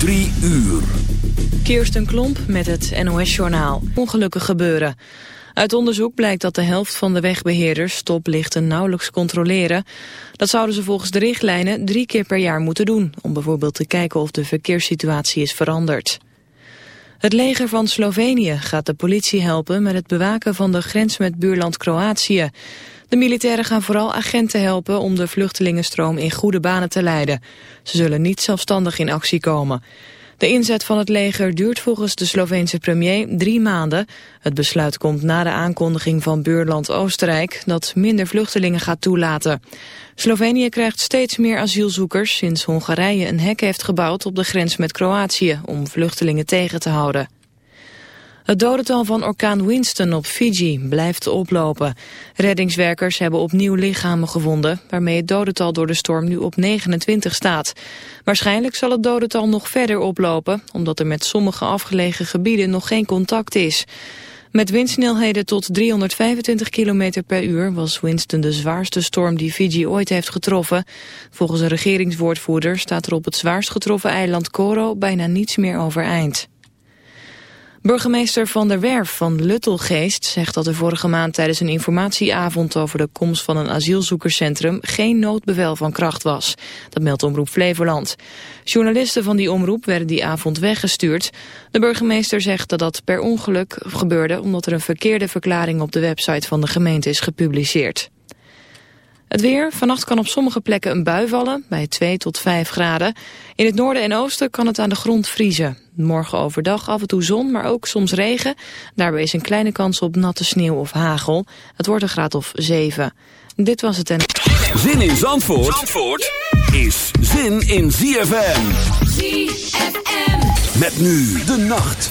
Drie uur. Kirsten Klomp met het NOS-journaal. Ongelukken gebeuren. Uit onderzoek blijkt dat de helft van de wegbeheerders stoplichten nauwelijks controleren. Dat zouden ze volgens de richtlijnen drie keer per jaar moeten doen... om bijvoorbeeld te kijken of de verkeerssituatie is veranderd. Het leger van Slovenië gaat de politie helpen met het bewaken van de grens met buurland Kroatië. De militairen gaan vooral agenten helpen om de vluchtelingenstroom in goede banen te leiden. Ze zullen niet zelfstandig in actie komen. De inzet van het leger duurt volgens de Sloveense premier drie maanden. Het besluit komt na de aankondiging van buurland Oostenrijk dat minder vluchtelingen gaat toelaten. Slovenië krijgt steeds meer asielzoekers sinds Hongarije een hek heeft gebouwd op de grens met Kroatië om vluchtelingen tegen te houden. Het dodental van orkaan Winston op Fiji blijft oplopen. Reddingswerkers hebben opnieuw lichamen gevonden... waarmee het dodental door de storm nu op 29 staat. Waarschijnlijk zal het dodental nog verder oplopen... omdat er met sommige afgelegen gebieden nog geen contact is. Met windsnelheden tot 325 km per uur was Winston de zwaarste storm die Fiji ooit heeft getroffen. Volgens een regeringswoordvoerder staat er op het zwaarst getroffen eiland Coro bijna niets meer overeind. Burgemeester Van der Werf van Luttelgeest zegt dat er vorige maand tijdens een informatieavond over de komst van een asielzoekerscentrum geen noodbevel van kracht was. Dat meldt Omroep Flevoland. Journalisten van die omroep werden die avond weggestuurd. De burgemeester zegt dat dat per ongeluk gebeurde omdat er een verkeerde verklaring op de website van de gemeente is gepubliceerd. Het weer. Vannacht kan op sommige plekken een bui vallen, bij 2 tot 5 graden. In het noorden en oosten kan het aan de grond vriezen. Morgen overdag af en toe zon, maar ook soms regen. Daarbij is een kleine kans op natte sneeuw of hagel. Het wordt een graad of 7. Dit was het en... Zin in Zandvoort, Zandvoort is zin in ZFM. ZFM. Met nu de nacht.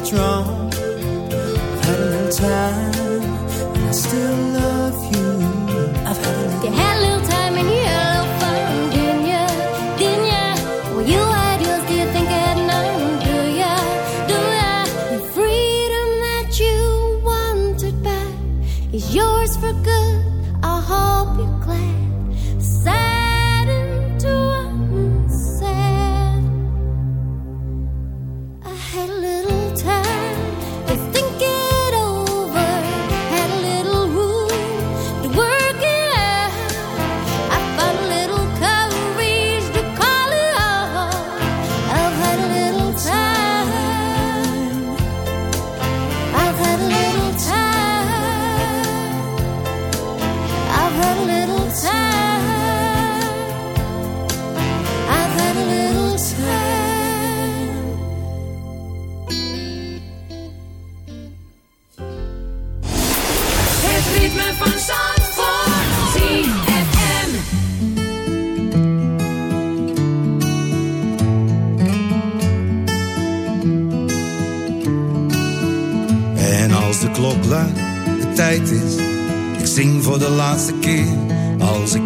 what's wrong. I've had a little time, and I still love you. I've had a little. You had a little time and you you? Do ya? Do ya? The freedom that you wanted back is yours for good. I hope you're glad. Sad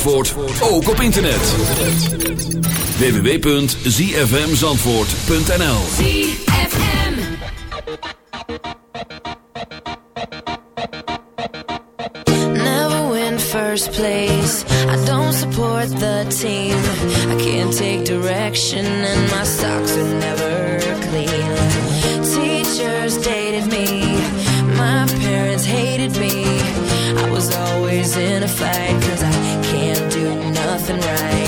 Zandvoort ook op internet. www.zfmzandvoort.nl ZFM. Never win first place. I don't support the team. I can't take direction And my socks are never and right.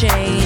change.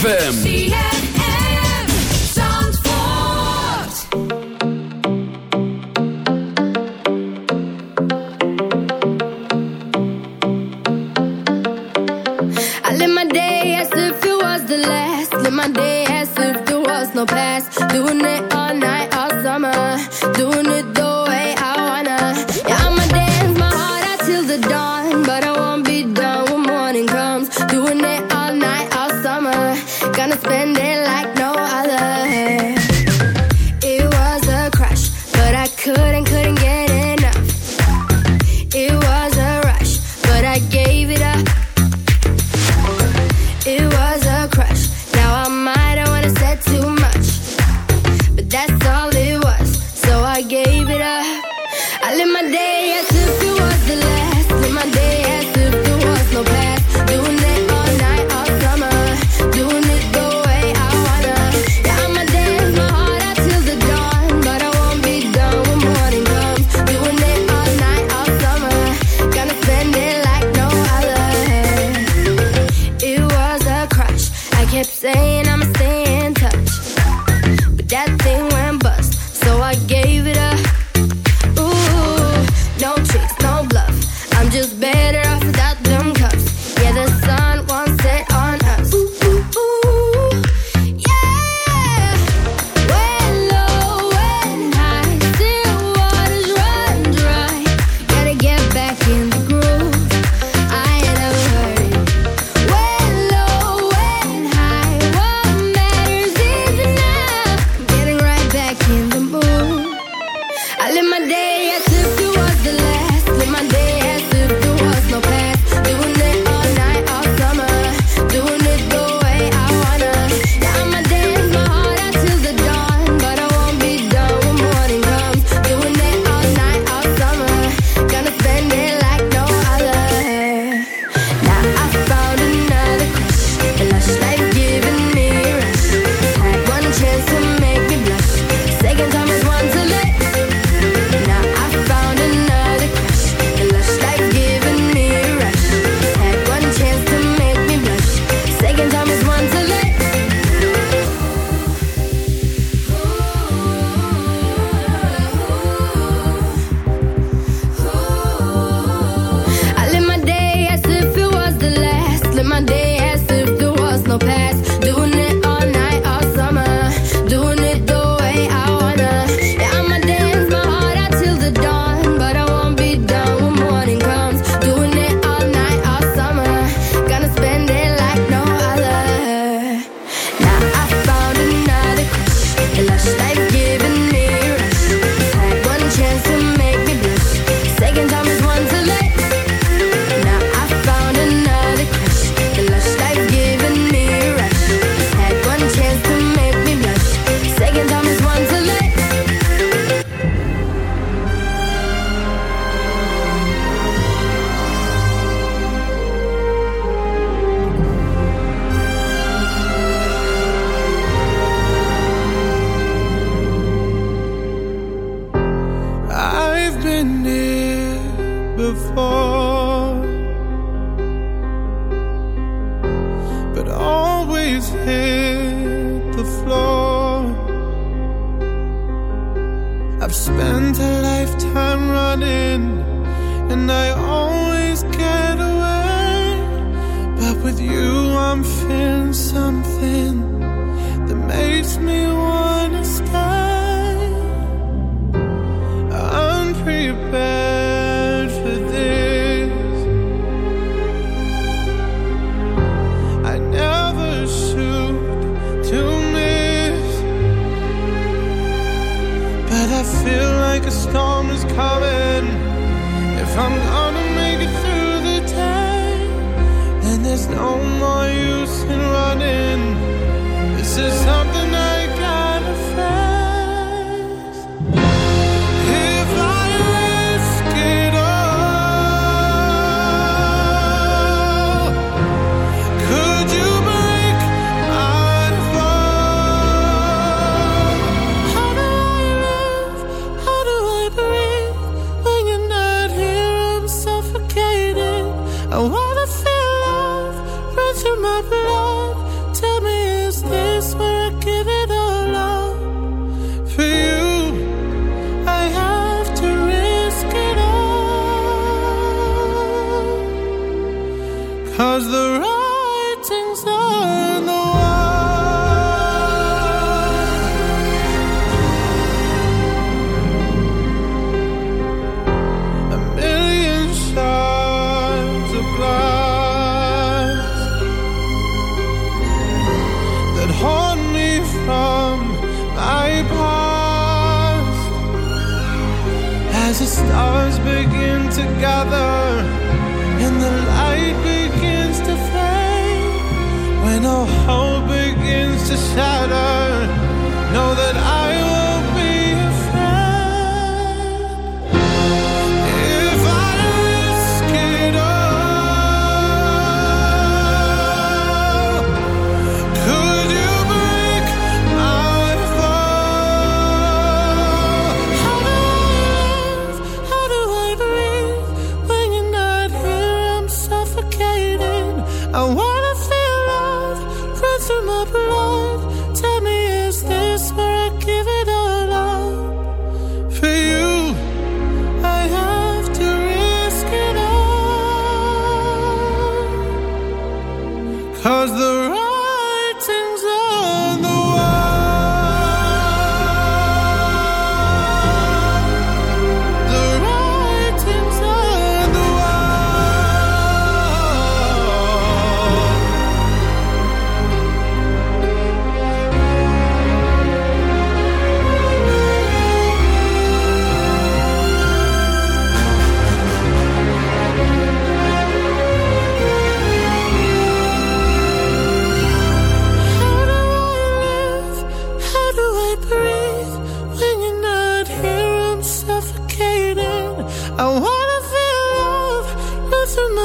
ZFM.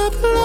up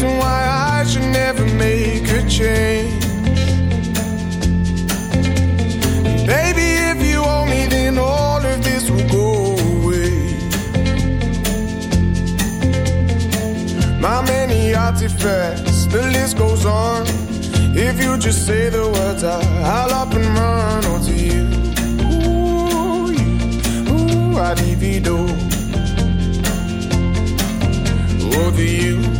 Reason why I should never make a change. Baby, if you owe me, then all of this will go away. My many artifacts, the list goes on. If you just say the words, I, I'll up and run onto you. Ooh, you, ooh, I divido. Over you,